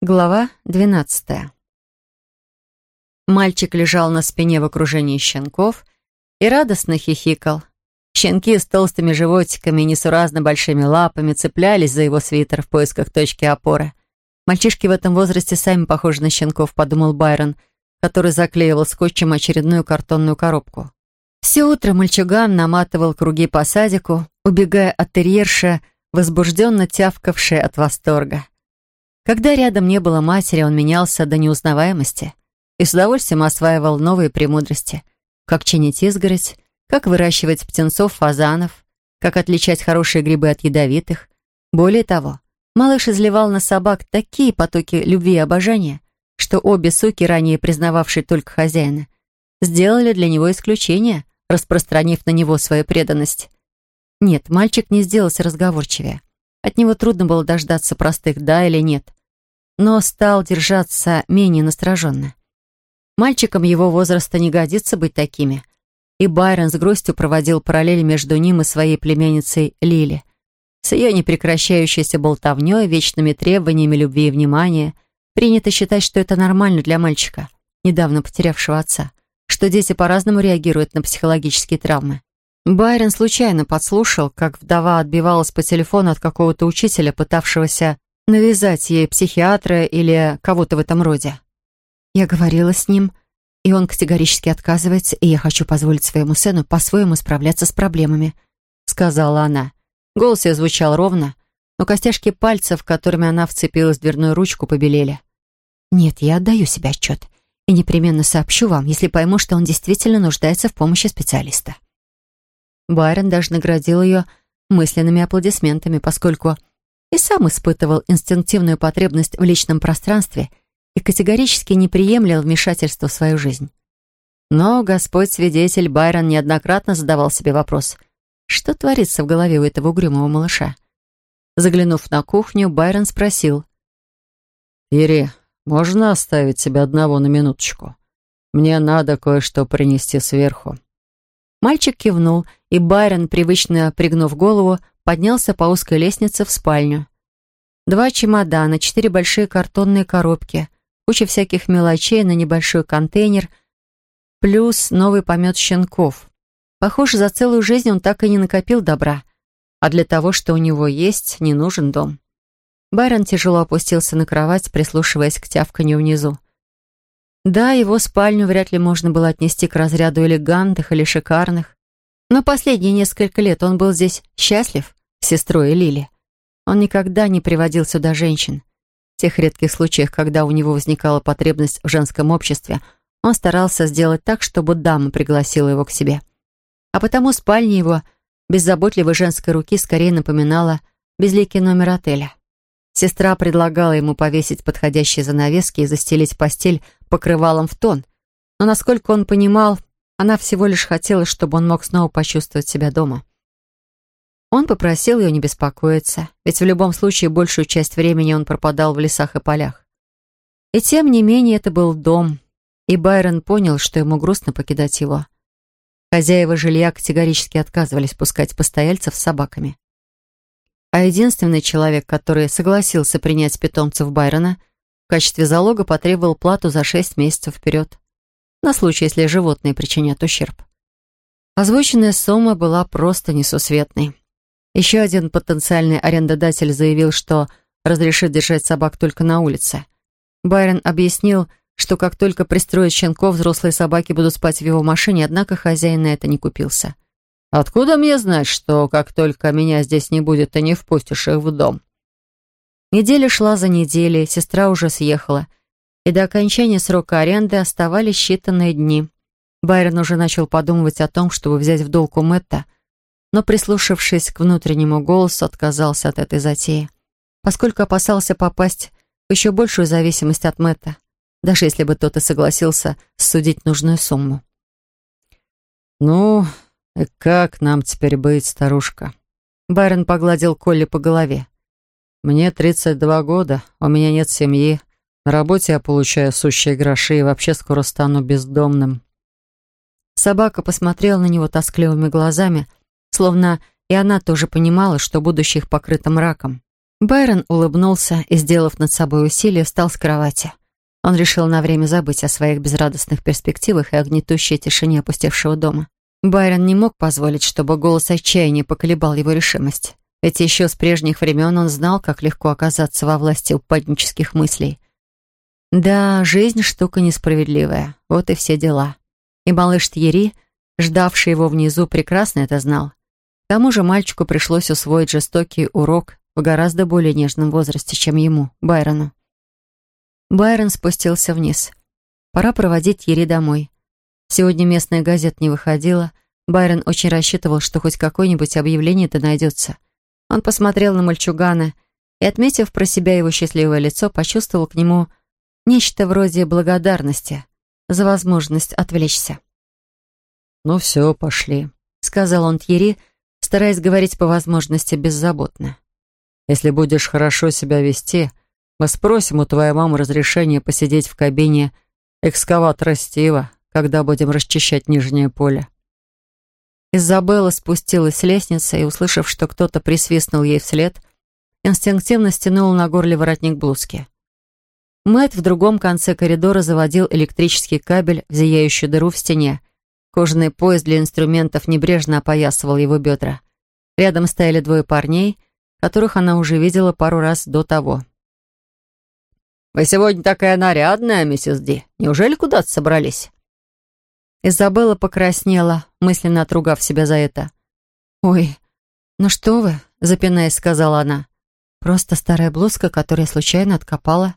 Глава двенадцатая. Мальчик лежал на спине в окружении щенков и радостно хихикал. Щенки с толстыми животиками и несуразно большими лапами цеплялись за его свитер в поисках точки опоры. Мальчишки в этом возрасте сами похожи на щенков, подумал Байрон, который заклеивал скотчем очередную картонную коробку. Все утро мальчуган наматывал круги по садику, убегая от терьерша, возбужденно тявкавшей от восторга. Когда рядом не было матери, он менялся до неузнаваемости и с удовольствием осваивал новые премудрости. Как чинить изгородь, как выращивать птенцов, фазанов, как отличать хорошие грибы от ядовитых. Более того, малыш изливал на собак такие потоки любви и обожания, что обе суки, ранее признававшие только хозяина, сделали для него исключение, распространив на него свою преданность. Нет, мальчик не сделался разговорчивее. От него трудно было дождаться простых «да» или «нет» но стал держаться менее настороженно. Мальчикам его возраста не годится быть такими. И Байрон с грустью проводил параллель между ним и своей племянницей Лили. С ее непрекращающейся болтовней, вечными требованиями любви и внимания, принято считать, что это нормально для мальчика, недавно потерявшего отца, что дети по-разному реагируют на психологические травмы. Байрон случайно подслушал, как вдова отбивалась по телефону от какого-то учителя, пытавшегося навязать ей психиатра или кого-то в этом роде. Я говорила с ним, и он категорически отказывается, и я хочу позволить своему сыну по-своему справляться с проблемами», — сказала она. Голос ее звучал ровно, но костяшки пальцев, которыми она вцепилась в дверную ручку, побелели. «Нет, я отдаю себе отчет и непременно сообщу вам, если пойму, что он действительно нуждается в помощи специалиста». Байрон даже наградил ее мысленными аплодисментами, поскольку и сам испытывал инстинктивную потребность в личном пространстве и категорически не приемлил вмешательства в свою жизнь. Но Господь свидетель Байрон неоднократно задавал себе вопрос, что творится в голове у этого угрюмого малыша. Заглянув на кухню, Байрон спросил. «Ири, можно оставить тебя одного на минуточку? Мне надо кое-что принести сверху». Мальчик кивнул, и Байрон, привычно пригнув голову, поднялся по узкой лестнице в спальню. Два чемодана, четыре большие картонные коробки, куча всяких мелочей на небольшой контейнер, плюс новый помет щенков. Похоже, за целую жизнь он так и не накопил добра, а для того, что у него есть, не нужен дом. Байрон тяжело опустился на кровать, прислушиваясь к тявканью внизу. Да, его спальню вряд ли можно было отнести к разряду элегантных или шикарных, но последние несколько лет он был здесь счастлив сестрой Лили. Он никогда не приводил сюда женщин. В тех редких случаях, когда у него возникала потребность в женском обществе, он старался сделать так, чтобы дама пригласила его к себе. А потому спальня его без заботливой женской руки скорее напоминала безликий номер отеля. Сестра предлагала ему повесить подходящие занавески и застелить постель покрывалом в тон, но, насколько он понимал, она всего лишь хотела, чтобы он мог снова почувствовать себя дома. Он попросил ее не беспокоиться, ведь в любом случае большую часть времени он пропадал в лесах и полях. И тем не менее это был дом, и Байрон понял, что ему грустно покидать его. Хозяева жилья категорически отказывались пускать постояльцев с собаками. А единственный человек, который согласился принять питомцев Байрона, в качестве залога потребовал плату за шесть месяцев вперед, на случай, если животные причинят ущерб. Озвученная сумма была просто несусветной. Еще один потенциальный арендодатель заявил, что разрешит держать собак только на улице. Байрон объяснил, что как только пристроят щенков, взрослые собаки будут спать в его машине, однако хозяин на это не купился. «Откуда мне знать, что как только меня здесь не будет, ты не впустишь их в дом?» Неделя шла за неделей, сестра уже съехала, и до окончания срока аренды оставались считанные дни. Байрон уже начал подумывать о том, чтобы взять в долг у Мэтта – но, прислушавшись к внутреннему голосу, отказался от этой затеи, поскольку опасался попасть в еще большую зависимость от Мэтта, даже если бы тот и согласился судить нужную сумму. «Ну, и как нам теперь быть, старушка?» Байрон погладил Колли по голове. «Мне 32 года, у меня нет семьи, на работе я получаю сущие гроши и вообще скоро стану бездомным». Собака посмотрела на него тоскливыми глазами, словно и она тоже понимала, что будущее их покрыто мраком. Байрон улыбнулся и, сделав над собой усилие, встал с кровати. Он решил на время забыть о своих безрадостных перспективах и о гнетущей тишине опустевшего дома. Байрон не мог позволить, чтобы голос отчаяния поколебал его решимость. Ведь еще с прежних времен он знал, как легко оказаться во власти упаднических мыслей. Да, жизнь — штука несправедливая. Вот и все дела. И малыш Тьери, ждавший его внизу, прекрасно это знал. К тому же мальчику пришлось усвоить жестокий урок в гораздо более нежном возрасте, чем ему, Байрону. Байрон спустился вниз. Пора проводить Ери домой. Сегодня местная газета не выходила. Байрон очень рассчитывал, что хоть какое-нибудь объявление-то найдется. Он посмотрел на мальчугана и, отметив про себя его счастливое лицо, почувствовал к нему нечто вроде благодарности за возможность отвлечься. «Ну все, пошли», — сказал он Тьери, стараясь говорить по возможности беззаботно. «Если будешь хорошо себя вести, мы спросим у твоей мамы разрешения посидеть в кабине экскаватора Стива, когда будем расчищать нижнее поле». Изабелла спустилась с лестницы и, услышав, что кто-то присвистнул ей вслед, инстинктивно стянула на горле воротник блузки. Мэтт в другом конце коридора заводил электрический кабель в зияющую дыру в стене. Кожаный пояс для инструментов небрежно опоясывал его бедра. Рядом стояли двое парней, которых она уже видела пару раз до того. «Вы сегодня такая нарядная, миссис Ди. Неужели куда-то собрались?» Изабелла покраснела, мысленно отругав себя за это. «Ой, ну что вы?» — запинаясь, сказала она. «Просто старая блузка, которую случайно откопала».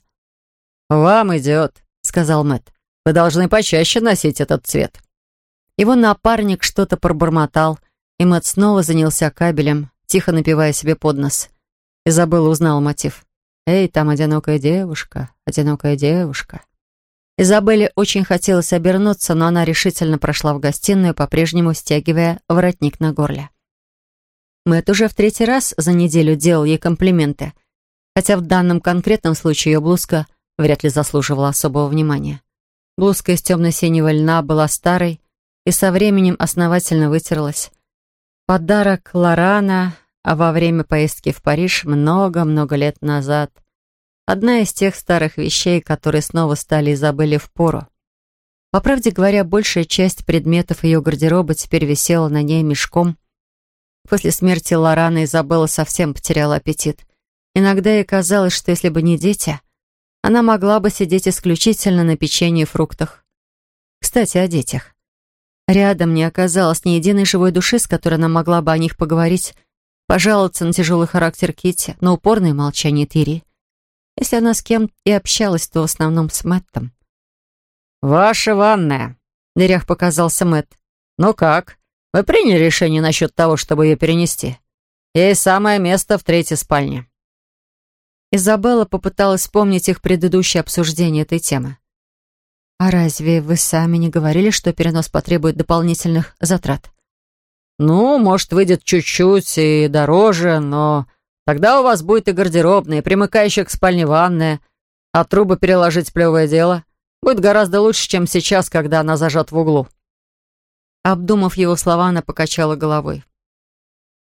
«Вам идет», — сказал Мэтт. «Вы должны почаще носить этот цвет». Его напарник что-то пробормотал, и Мэтт снова занялся кабелем, тихо напивая себе под нос. Изабелла узнала мотив. «Эй, там одинокая девушка, одинокая девушка». Изабелле очень хотелось обернуться, но она решительно прошла в гостиную, по-прежнему стягивая воротник на горле. Мэтт уже в третий раз за неделю делал ей комплименты, хотя в данном конкретном случае ее блузка вряд ли заслуживала особого внимания. Блузка из темно-синего льна была старой и со временем основательно вытерлась. Подарок Лорана, а во время поездки в Париж много-много лет назад. Одна из тех старых вещей, которые снова стали и забыли в пору. По правде говоря, большая часть предметов ее гардероба теперь висела на ней мешком. После смерти Лорана Изабелла совсем потеряла аппетит. Иногда ей казалось, что если бы не дети, она могла бы сидеть исключительно на печенье и фруктах. Кстати, о детях. Рядом не оказалось ни единой живой души, с которой она могла бы о них поговорить, пожаловаться на тяжелый характер Кити, на упорное молчание Тири. Если она с кем и общалась, то в основном с Мэттом. «Ваша ванная», — в дверях показался Мэтт. «Ну как? Вы приняли решение насчет того, чтобы ее перенести? Ей самое место в третьей спальне». Изабелла попыталась вспомнить их предыдущее обсуждение этой темы. «А разве вы сами не говорили, что перенос потребует дополнительных затрат?» «Ну, может, выйдет чуть-чуть и дороже, но Тогда у вас будет и гардеробная, и примыкающая к спальне ванная, а трубы переложить плевое дело. Будет гораздо лучше, чем сейчас, когда она зажат в углу». Обдумав его слова, она покачала головой.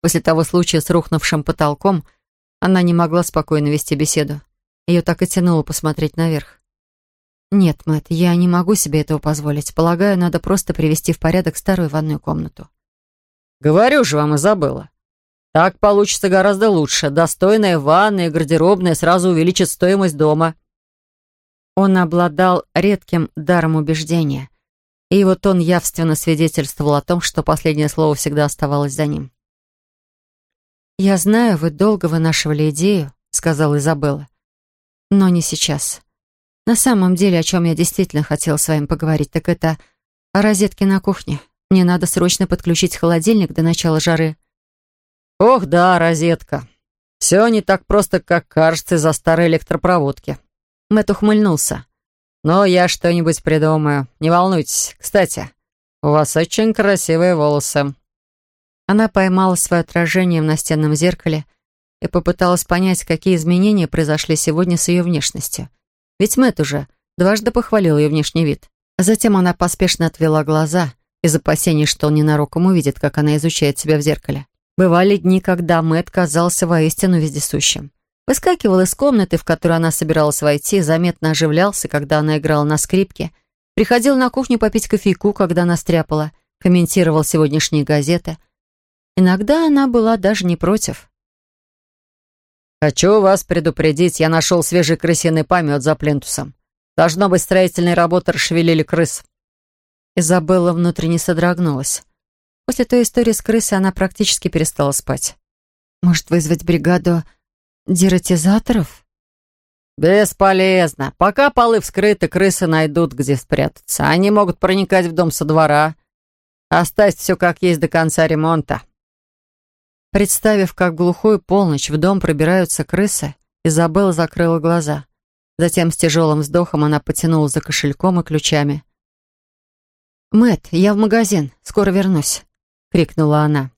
После того случая с рухнувшим потолком она не могла спокойно вести беседу. Ее так и тянуло посмотреть наверх. «Нет, Мэтт, я не могу себе этого позволить. Полагаю, надо просто привести в порядок старую ванную комнату». «Говорю же вам, Изабелла, так получится гораздо лучше. Достойная ванна и гардеробная сразу увеличат стоимость дома». Он обладал редким даром убеждения. И вот он явственно свидетельствовал о том, что последнее слово всегда оставалось за ним. «Я знаю, вы долго вынашивали идею», — сказала Изабелла. «Но не сейчас. На самом деле, о чем я действительно хотела с вами поговорить, так это о розетке на кухне. Мне надо срочно подключить холодильник до начала жары». «Ох да, розетка. Все не так просто, как кажется из-за старой электропроводки». Мэтт ухмыльнулся. «Но я что-нибудь придумаю. Не волнуйтесь. Кстати, у вас очень красивые волосы». Она поймала свое отражение в настенном зеркале и попыталась понять, какие изменения произошли сегодня с ее внешностью. Ведь Мэтт уже дважды похвалил ее внешний вид. Затем она поспешно отвела глаза из опасений, что он ненароком увидит, как она изучает себя в зеркале. Бывали дни, когда Мэтт казался воистину вездесущим. Выскакивал из комнаты, в которую она собиралась войти, заметно оживлялся, когда она играла на скрипке, приходил на кухню попить кофейку, когда она стряпала, комментировал сегодняшние газеты. Иногда она была даже не против. «Хочу вас предупредить, я нашел свежий крысиный помет за плинтусом. Должно быть, строительные работы расшевелили крыс». Изабелла внутренне содрогнулась. После той истории с крысой она практически перестала спать. «Может, вызвать бригаду дератизаторов?» «Бесполезно. Пока полы вскрыты, крысы найдут, где спрятаться. Они могут проникать в дом со двора. Оставь все как есть до конца ремонта». Представив, как в глухую полночь в дом пробираются крысы, Изабелла закрыла глаза. Затем с тяжелым вздохом она потянула за кошельком и ключами. Мэт, я в магазин, скоро вернусь», — крикнула она.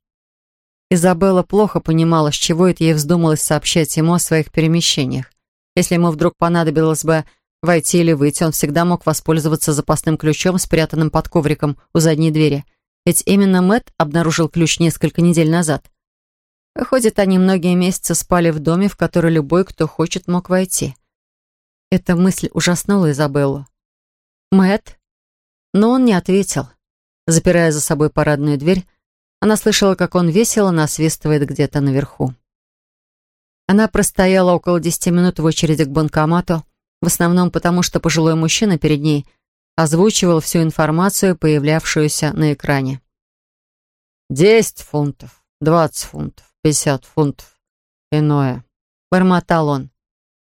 Изабелла плохо понимала, с чего это ей вздумалось сообщать ему о своих перемещениях. Если ему вдруг понадобилось бы войти или выйти, он всегда мог воспользоваться запасным ключом, спрятанным под ковриком у задней двери. Ведь именно Мэт обнаружил ключ несколько недель назад. Выходит, они многие месяцы спали в доме, в который любой, кто хочет, мог войти. Эта мысль ужаснула Изабеллу. Мэт, Но он не ответил. Запирая за собой парадную дверь, она слышала, как он весело насвистывает где-то наверху. Она простояла около десяти минут в очереди к банкомату, в основном потому, что пожилой мужчина перед ней озвучивал всю информацию, появлявшуюся на экране. «Десять фунтов, двадцать фунтов, пятьдесят фунтов. Иное. Бормотал он.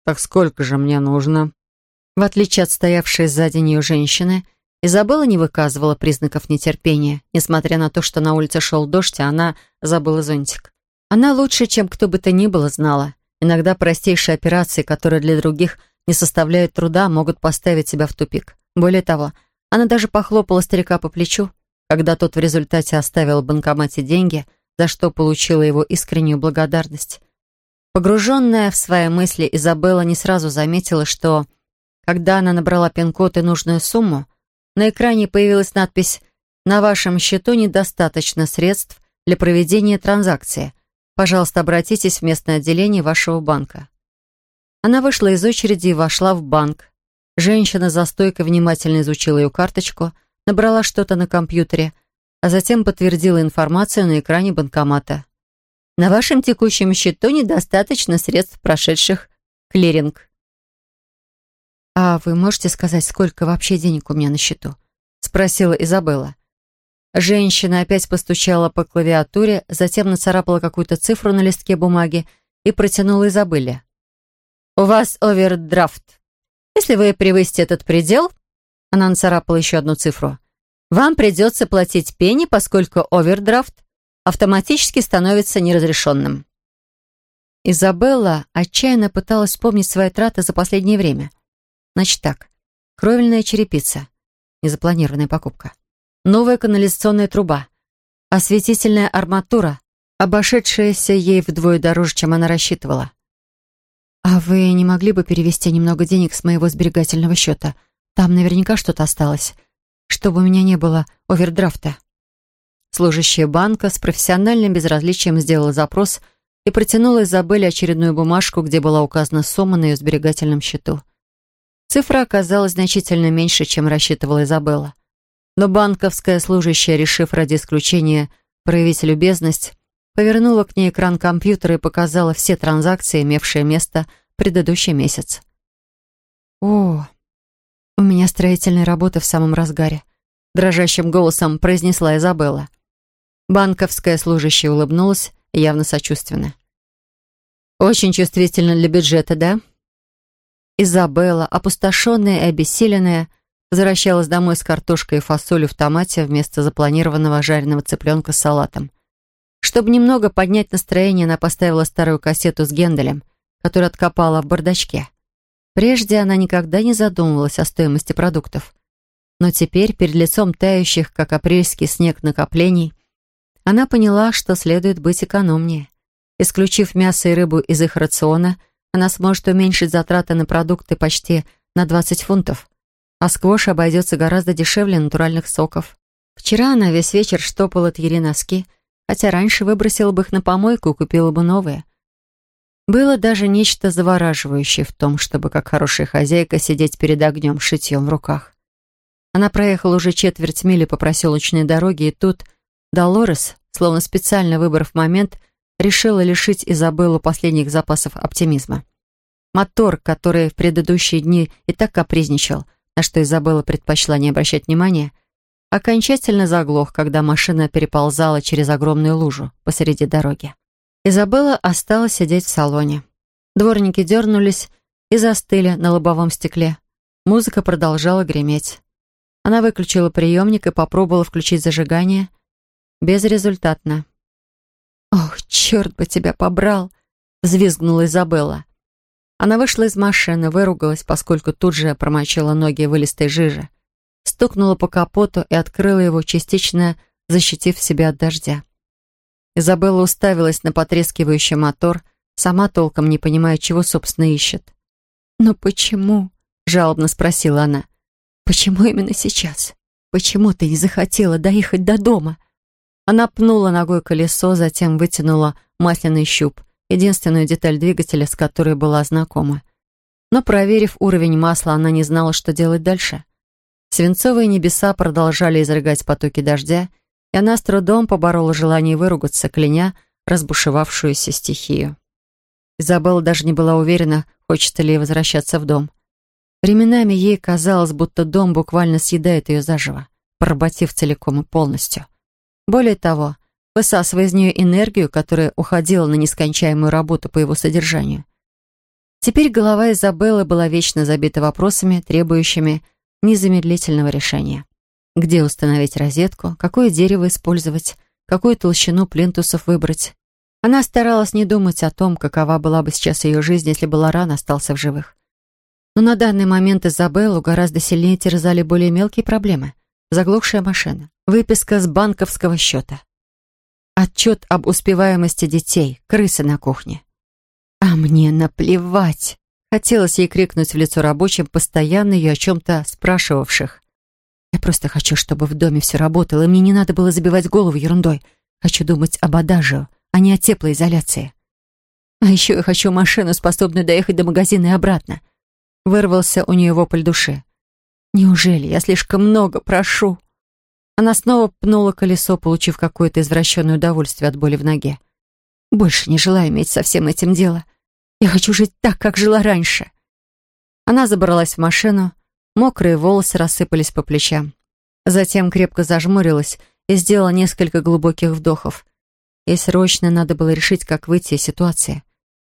Так сколько же мне нужно? В отличие от стоявшей сзади нее женщины, Изабелла не выказывала признаков нетерпения, несмотря на то, что на улице шел дождь, а она забыла зонтик. Она лучше, чем кто бы то ни было, знала. Иногда простейшие операции, которые для других не составляют труда, могут поставить себя в тупик. Более того, она даже похлопала старика по плечу, когда тот в результате оставил в банкомате деньги – за что получила его искреннюю благодарность. Погруженная в свои мысли, Изабелла не сразу заметила, что, когда она набрала пин-код и нужную сумму, на экране появилась надпись «На вашем счету недостаточно средств для проведения транзакции. Пожалуйста, обратитесь в местное отделение вашего банка». Она вышла из очереди и вошла в банк. Женщина за стойкой внимательно изучила ее карточку, набрала что-то на компьютере — а затем подтвердила информацию на экране банкомата. На вашем текущем счету недостаточно средств, прошедших клиринг. «А вы можете сказать, сколько вообще денег у меня на счету?» — спросила Изабелла. Женщина опять постучала по клавиатуре, затем нацарапала какую-то цифру на листке бумаги и протянула Изабелле. «У вас овердрафт. Если вы превысите этот предел...» Она нацарапала еще одну цифру. Вам придется платить пени, поскольку овердрафт автоматически становится неразрешенным. Изабелла отчаянно пыталась вспомнить свои траты за последнее время. Значит так, кровельная черепица, незапланированная покупка, новая канализационная труба, осветительная арматура, обошедшаяся ей вдвое дороже, чем она рассчитывала. «А вы не могли бы перевести немного денег с моего сберегательного счета? Там наверняка что-то осталось чтобы у меня не было овердрафта. Служащая банка с профессиональным безразличием сделала запрос и протянула Изабелле очередную бумажку, где была указана сумма на ее сберегательном счету. Цифра оказалась значительно меньше, чем рассчитывала Изабелла. Но банковская служащая, решив ради исключения проявить любезность, повернула к ней экран компьютера и показала все транзакции, имевшие место предыдущий месяц. «О, «У меня строительные работы в самом разгаре», — дрожащим голосом произнесла Изабелла. Банковская служащая улыбнулась, явно сочувственно. «Очень чувствительно для бюджета, да?» Изабелла, опустошенная и обессиленная, возвращалась домой с картошкой и фасолью в томате вместо запланированного жареного цыпленка с салатом. Чтобы немного поднять настроение, она поставила старую кассету с Генделем, которую откопала в бардачке. Прежде она никогда не задумывалась о стоимости продуктов. Но теперь, перед лицом тающих, как апрельский снег накоплений, она поняла, что следует быть экономнее. Исключив мясо и рыбу из их рациона, она сможет уменьшить затраты на продукты почти на 20 фунтов. А сквош обойдется гораздо дешевле натуральных соков. Вчера она весь вечер штопала Тьери носки, хотя раньше выбросила бы их на помойку и купила бы новые. Было даже нечто завораживающее в том, чтобы, как хорошая хозяйка, сидеть перед огнем с шитьем в руках. Она проехала уже четверть мили по проселочной дороге, и тут Долорес, словно специально выбрав момент, решила лишить Изабеллу последних запасов оптимизма. Мотор, который в предыдущие дни и так капризничал, на что Изабелла предпочла не обращать внимания, окончательно заглох, когда машина переползала через огромную лужу посреди дороги. Изабелла осталась сидеть в салоне. Дворники дернулись и застыли на лобовом стекле. Музыка продолжала греметь. Она выключила приемник и попробовала включить зажигание. Безрезультатно. «Ох, черт бы тебя побрал!» — взвизгнула Изабелла. Она вышла из машины, выругалась, поскольку тут же промочила ноги вылистой жиже, стукнула по капоту и открыла его, частично защитив себя от дождя. Изабелла уставилась на потрескивающий мотор, сама толком не понимая, чего, собственно, ищет. «Но почему?» — жалобно спросила она. «Почему именно сейчас? Почему ты не захотела доехать до дома?» Она пнула ногой колесо, затем вытянула масляный щуп, единственную деталь двигателя, с которой была знакома. Но, проверив уровень масла, она не знала, что делать дальше. Свинцовые небеса продолжали изрыгать потоки дождя, и она с трудом поборола желание выругаться, кляня разбушевавшуюся стихию. Изабелла даже не была уверена, хочет ли возвращаться в дом. Временами ей казалось, будто дом буквально съедает ее заживо, поработив целиком и полностью. Более того, высасывая из нее энергию, которая уходила на нескончаемую работу по его содержанию. Теперь голова Изабеллы была вечно забита вопросами, требующими незамедлительного решения. Где установить розетку, какое дерево использовать, какую толщину плинтусов выбрать. Она старалась не думать о том, какова была бы сейчас ее жизнь, если бы Лоран остался в живых. Но на данный момент Изабеллу гораздо сильнее терзали более мелкие проблемы. Заглохшая машина, выписка с банковского счета, отчет об успеваемости детей, крысы на кухне. «А мне наплевать!» Хотелось ей крикнуть в лицо рабочим, постоянно ее о чем-то спрашивавших. «Я просто хочу, чтобы в доме все работало, и мне не надо было забивать голову ерундой. Хочу думать об адажио, а не о теплоизоляции. А еще я хочу машину, способную доехать до магазина и обратно». Вырвался у нее вопль души. Неужели я слишком много прошу? Она снова пнула колесо, получив какое-то извращенное удовольствие от боли в ноге. Больше не желаю иметь со всем этим дело. Я хочу жить так, как жила раньше. Она забралась в машину, мокрые волосы рассыпались по плечам. Затем крепко зажмурилась и сделала несколько глубоких вдохов. Ей срочно надо было решить, как выйти из ситуации.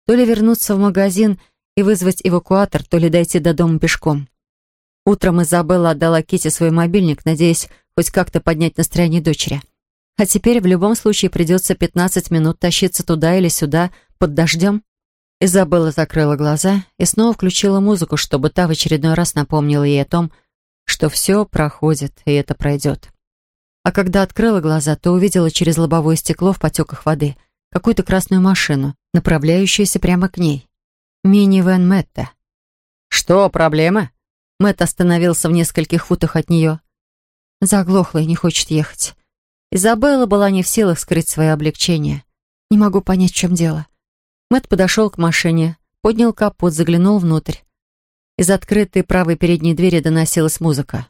То ли вернуться в магазин и вызвать эвакуатор, то ли дойти до дома пешком. Утром Изабелла отдала Ките свой мобильник, надеясь хоть как-то поднять настроение дочери. А теперь в любом случае придется 15 минут тащиться туда или сюда под дождем. Изабелла закрыла глаза и снова включила музыку, чтобы та в очередной раз напомнила ей о том, что все проходит, и это пройдет. А когда открыла глаза, то увидела через лобовое стекло в потеках воды какую-то красную машину, направляющуюся прямо к ней. Мини-вэн Мэтта. «Что, проблема?» Мэт остановился в нескольких футах от нее. Заглохла и не хочет ехать. Изабелла была не в силах скрыть свое облегчение. Не могу понять, в чем дело. Мэт подошел к машине, поднял капот, заглянул внутрь. Из открытой правой передней двери доносилась музыка.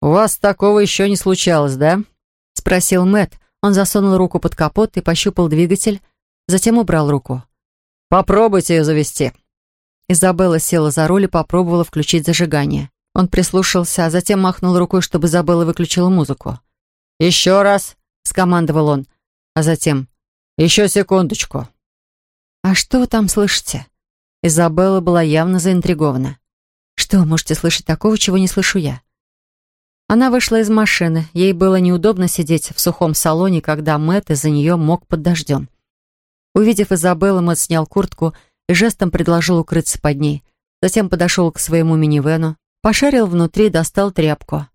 «У вас такого еще не случалось, да?» — спросил Мэт. Он засунул руку под капот и пощупал двигатель, затем убрал руку. «Попробуйте ее завести». Изабелла села за руль и попробовала включить зажигание. Он прислушался, а затем махнул рукой, чтобы Изабелла выключила музыку. «Еще раз!» — скомандовал он. А затем «Еще секундочку!» «А что вы там слышите?» Изабелла была явно заинтригована. «Что вы можете слышать такого, чего не слышу я?» Она вышла из машины. Ей было неудобно сидеть в сухом салоне, когда Мэтт из-за нее мог под дождем. Увидев Изабеллу, Мэтт снял куртку и жестом предложил укрыться под ней. Затем подошел к своему минивену, пошарил внутри, достал тряпку.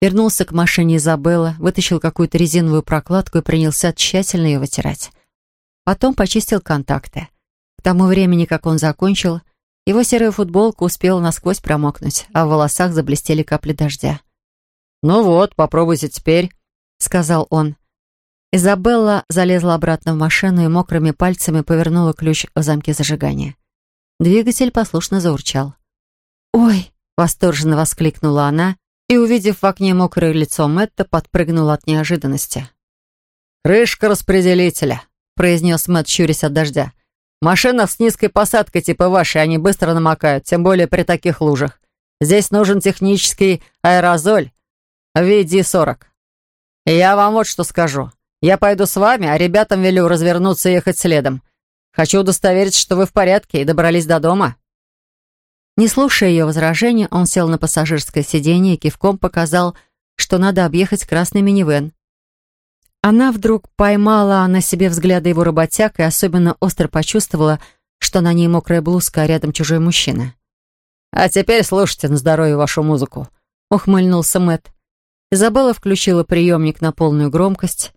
Вернулся к машине Изабеллы, вытащил какую-то резиновую прокладку и принялся тщательно ее вытирать. Потом почистил контакты. К тому времени, как он закончил, его серая футболка успела насквозь промокнуть, а в волосах заблестели капли дождя. «Ну вот, попробуйте теперь», — сказал он. Изабелла залезла обратно в машину и мокрыми пальцами повернула ключ в замке зажигания. Двигатель послушно заурчал. «Ой!» — восторженно воскликнула она и, увидев в окне мокрое лицо Мэтта, подпрыгнула от неожиданности. «Крышка распределителя», — произнес Мэтт, щурясь от дождя. «В машинах с низкой посадкой типа вашей они быстро намокают, тем более при таких лужах. Здесь нужен технический аэрозоль в VD-40. И я вам вот что скажу. Я пойду с вами, а ребятам велю развернуться и ехать следом. Хочу удостовериться, что вы в порядке и добрались до дома». Не слушая ее возражения, он сел на пассажирское сиденье и кивком показал, что надо объехать красный минивэн. Она вдруг поймала на себе взгляды его работяг и особенно остро почувствовала, что на ней мокрая блузка, а рядом чужой мужчина. «А теперь слушайте на здоровье вашу музыку», — ухмыльнулся Мэтт. Изабелла включила приемник на полную громкость,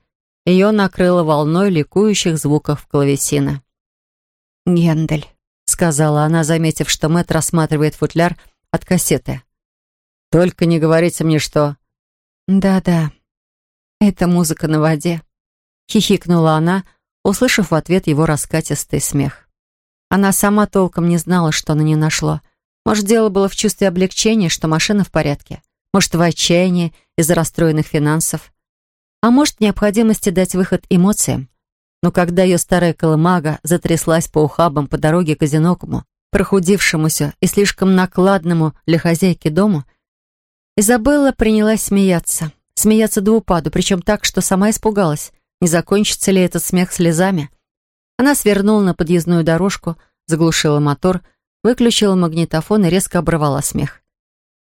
ее накрыло волной ликующих звуков клавесина. «Гендель», — сказала она, заметив, что Мэтт рассматривает футляр от кассеты. «Только не говорите мне, что...» «Да-да, это музыка на воде», — хихикнула она, услышав в ответ его раскатистый смех. Она сама толком не знала, что на нее нашло. Может, дело было в чувстве облегчения, что машина в порядке. Может, в отчаянии из-за расстроенных финансов а может, необходимости дать выход эмоциям. Но когда ее старая колымага затряслась по ухабам по дороге к одинокому, прохудившемуся и слишком накладному для хозяйки дому, Изабелла принялась смеяться. Смеяться до упаду, причем так, что сама испугалась, не закончится ли этот смех слезами. Она свернула на подъездную дорожку, заглушила мотор, выключила магнитофон и резко оборвала смех.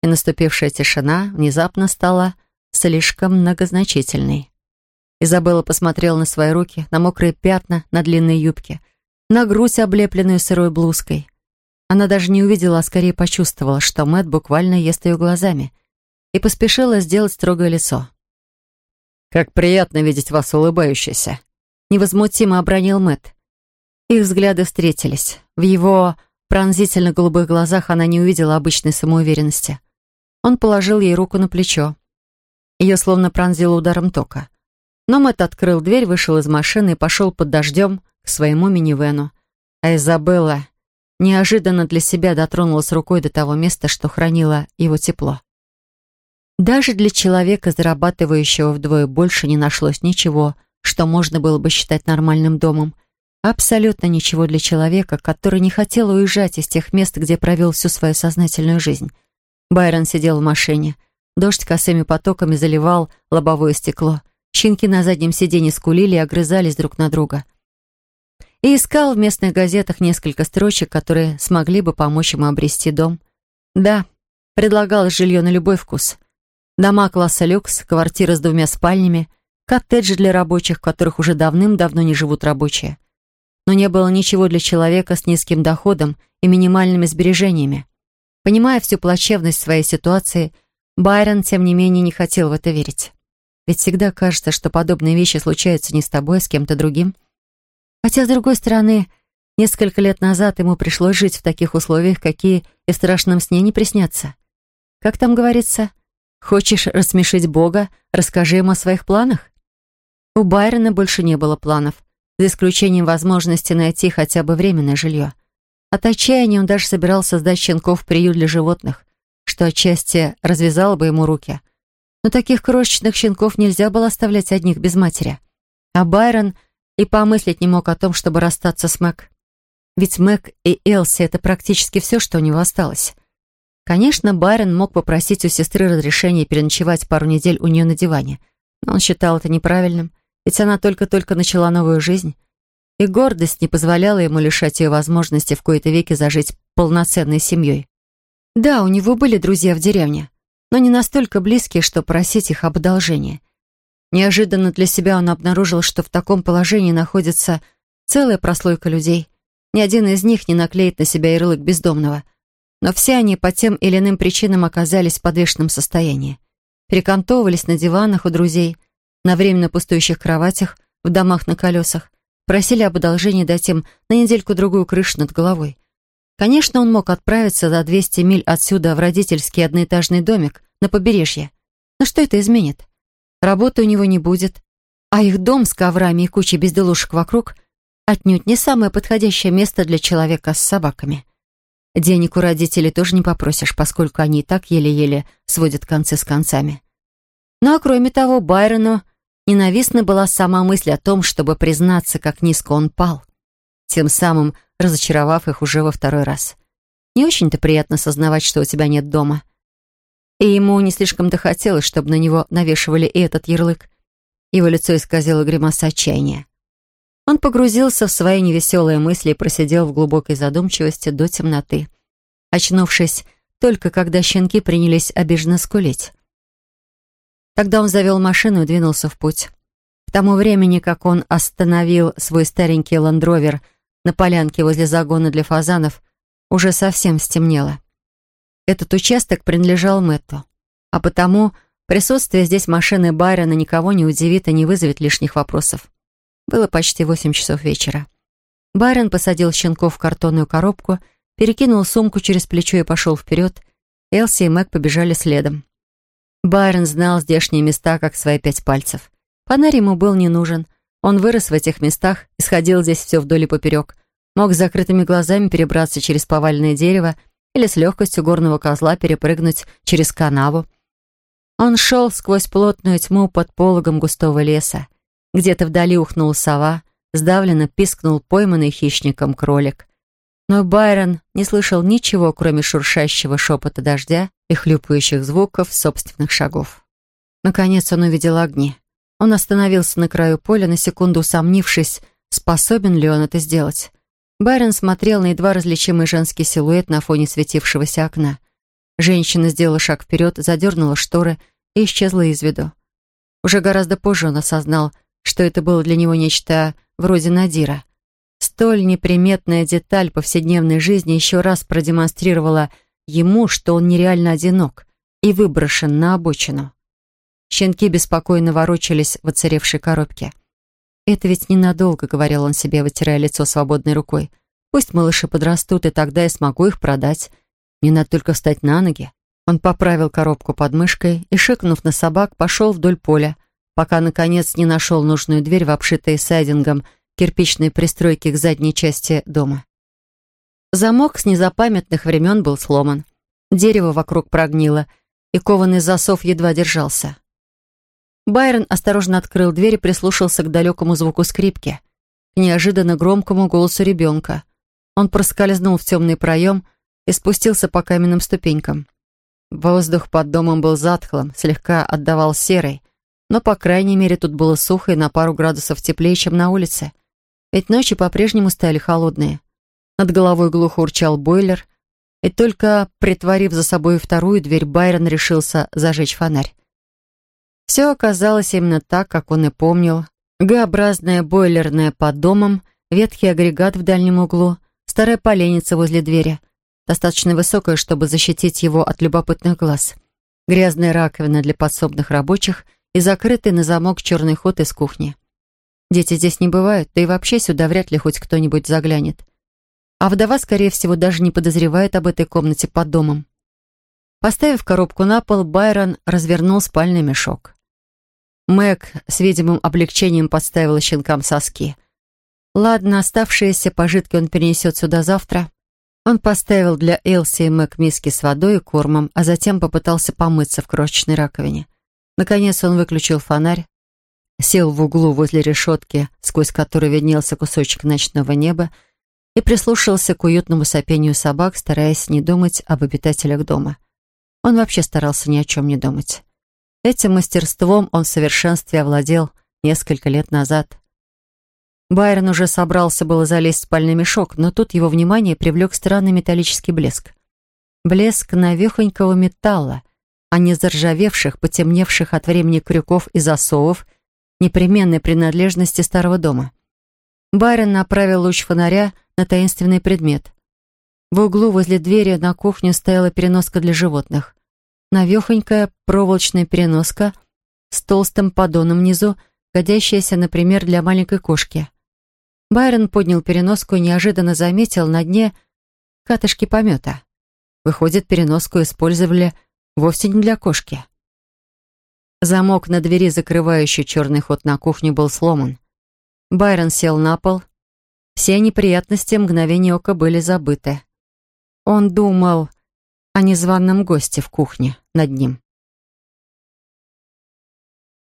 И наступившая тишина внезапно стала слишком многозначительной. Изабелла посмотрела на свои руки, на мокрые пятна на длинной юбке, на грудь, облепленную сырой блузкой. Она даже не увидела, а скорее почувствовала, что Мэтт буквально ест ее глазами, и поспешила сделать строгое лицо. «Как приятно видеть вас улыбающейся!» Невозмутимо обронил Мэтт. Их взгляды встретились. В его пронзительно-голубых глазах она не увидела обычной самоуверенности. Он положил ей руку на плечо. Ее словно пронзило ударом тока. Но Мэтт открыл дверь, вышел из машины и пошел под дождем к своему минивену. А Изабелла неожиданно для себя дотронулась рукой до того места, что хранило его тепло. Даже для человека, зарабатывающего вдвое больше, не нашлось ничего, что можно было бы считать нормальным домом. Абсолютно ничего для человека, который не хотел уезжать из тех мест, где провел всю свою сознательную жизнь. Байрон сидел в машине. Дождь косыми потоками заливал лобовое стекло. Щенки на заднем сиденье скулили и огрызались друг на друга. И искал в местных газетах несколько строчек, которые смогли бы помочь ему обрести дом. Да, предлагалось жилье на любой вкус. Дома класса люкс, квартиры с двумя спальнями, коттеджи для рабочих, в которых уже давным-давно не живут рабочие. Но не было ничего для человека с низким доходом и минимальными сбережениями. Понимая всю плачевность своей ситуации, Байрон, тем не менее, не хотел в это верить. Ведь всегда кажется, что подобные вещи случаются не с тобой, а с кем-то другим. Хотя, с другой стороны, несколько лет назад ему пришлось жить в таких условиях, какие и в страшном сне не приснятся. Как там говорится? Хочешь рассмешить Бога, расскажи ему о своих планах. У Байрона больше не было планов, за исключением возможности найти хотя бы временное жилье. От отчаяния он даже собирался сдать щенков в приют для животных, что отчасти развязало бы ему руки — но таких крошечных щенков нельзя было оставлять одних без матери. А Байрон и помыслить не мог о том, чтобы расстаться с Мэг. Ведь Мэг и Элси — это практически все, что у него осталось. Конечно, Байрон мог попросить у сестры разрешения переночевать пару недель у нее на диване, но он считал это неправильным, ведь она только-только начала новую жизнь, и гордость не позволяла ему лишать ее возможности в кои-то веки зажить полноценной семьей. Да, у него были друзья в деревне, но не настолько близкие, что просить их об одолжении. Неожиданно для себя он обнаружил, что в таком положении находится целая прослойка людей. Ни один из них не наклеит на себя ярлык бездомного. Но все они по тем или иным причинам оказались в подвешенном состоянии. Перекантовывались на диванах у друзей, на временно пустующих кроватях, в домах на колесах, просили об одолжении дать им на недельку-другую крышу над головой. Конечно, он мог отправиться за 200 миль отсюда в родительский одноэтажный домик на побережье. Но что это изменит? Работы у него не будет. А их дом с коврами и кучей безделушек вокруг отнюдь не самое подходящее место для человека с собаками. Денег у родителей тоже не попросишь, поскольку они и так еле-еле сводят концы с концами. Ну а кроме того, Байрону ненавистна была сама мысль о том, чтобы признаться, как низко он пал, тем самым разочаровав их уже во второй раз. Не очень-то приятно сознавать, что у тебя нет дома. И ему не слишком-то хотелось, чтобы на него навешивали и этот ярлык. Его лицо исказило гримаса отчаяния. Он погрузился в свои невеселые мысли и просидел в глубокой задумчивости до темноты, очнувшись только когда щенки принялись обиженно скулить. Тогда он завел машину и двинулся в путь. К тому времени, как он остановил свой старенький ландровер на полянке возле загона для фазанов, уже совсем стемнело. Этот участок принадлежал Мэтту, а потому присутствие здесь машины Байрона никого не удивит и не вызовет лишних вопросов. Было почти восемь часов вечера. Байрон посадил щенков в картонную коробку, перекинул сумку через плечо и пошел вперед. Элси и Мэг побежали следом. Байрон знал здешние места, как свои пять пальцев. Фонарь ему был не нужен. Он вырос в этих местах, исходил здесь все вдоль и поперек. Мог с закрытыми глазами перебраться через поваленное дерево или с легкостью горного козла перепрыгнуть через канаву. Он шел сквозь плотную тьму под пологом густого леса. Где-то вдали ухнула сова, сдавленно пискнул пойманный хищником кролик. Но Байрон не слышал ничего, кроме шуршащего шепота дождя и хлюпающих звуков собственных шагов. Наконец он увидел огни. Он остановился на краю поля, на секунду усомнившись, способен ли он это сделать. Байрон смотрел на едва различимый женский силуэт на фоне светившегося окна. Женщина сделала шаг вперед, задернула шторы и исчезла из виду. Уже гораздо позже он осознал, что это было для него нечто вроде надира. Столь неприметная деталь повседневной жизни еще раз продемонстрировала ему, что он нереально одинок и выброшен на обочину. Щенки беспокойно ворочались в оцаревшей коробке. «Это ведь ненадолго», — говорил он себе, вытирая лицо свободной рукой. «Пусть малыши подрастут, и тогда я смогу их продать. Мне надо только встать на ноги». Он поправил коробку под мышкой и, шикнув на собак, пошел вдоль поля, пока, наконец, не нашел нужную дверь в обшитой сайдингом кирпичной пристройки к задней части дома. Замок с незапамятных времен был сломан. Дерево вокруг прогнило, и кованый засов едва держался. Байрон осторожно открыл дверь и прислушался к далекому звуку скрипки, к неожиданно громкому голосу ребенка. Он проскользнул в темный проем и спустился по каменным ступенькам. Воздух под домом был затхлым, слегка отдавал серой, но, по крайней мере, тут было сухо и на пару градусов теплее, чем на улице. Ведь ночи по-прежнему стояли холодные. Над головой глухо урчал бойлер, и только притворив за собой вторую дверь, Байрон решился зажечь фонарь. Все оказалось именно так, как он и помнил. Г-образная бойлерная под домом, ветхий агрегат в дальнем углу, старая поленница возле двери, достаточно высокая, чтобы защитить его от любопытных глаз, грязная раковина для подсобных рабочих — и закрытый на замок черный ход из кухни. Дети здесь не бывают, да и вообще сюда вряд ли хоть кто-нибудь заглянет. А вдова, скорее всего, даже не подозревает об этой комнате под домом. Поставив коробку на пол, Байрон развернул спальный мешок. Мэг с видимым облегчением подставила щенкам соски. Ладно, оставшиеся пожитки он перенесет сюда завтра. Он поставил для Элси и Мэг миски с водой и кормом, а затем попытался помыться в крошечной раковине. Наконец он выключил фонарь, сел в углу возле решетки, сквозь которой виднелся кусочек ночного неба, и прислушался к уютному сопению собак, стараясь не думать об обитателях дома. Он вообще старался ни о чем не думать. Этим мастерством он в совершенстве овладел несколько лет назад. Байрон уже собрался было залезть в спальный мешок, но тут его внимание привлек странный металлический блеск. Блеск навехонького металла, а не заржавевших, потемневших от времени крюков и засовов, непременной принадлежности старого дома. Байрон направил луч фонаря на таинственный предмет. В углу возле двери на кухню стояла переноска для животных. Навехонькая проволочная переноска с толстым поддоном внизу, годящаяся, например, для маленькой кошки. Байрон поднял переноску и неожиданно заметил на дне катышки помета. Выходит, переноску использовали вовсе не для кошки. Замок на двери, закрывающий черный ход на кухню, был сломан. Байрон сел на пол. Все неприятности мгновения ока были забыты. Он думал о незваном госте в кухне над ним.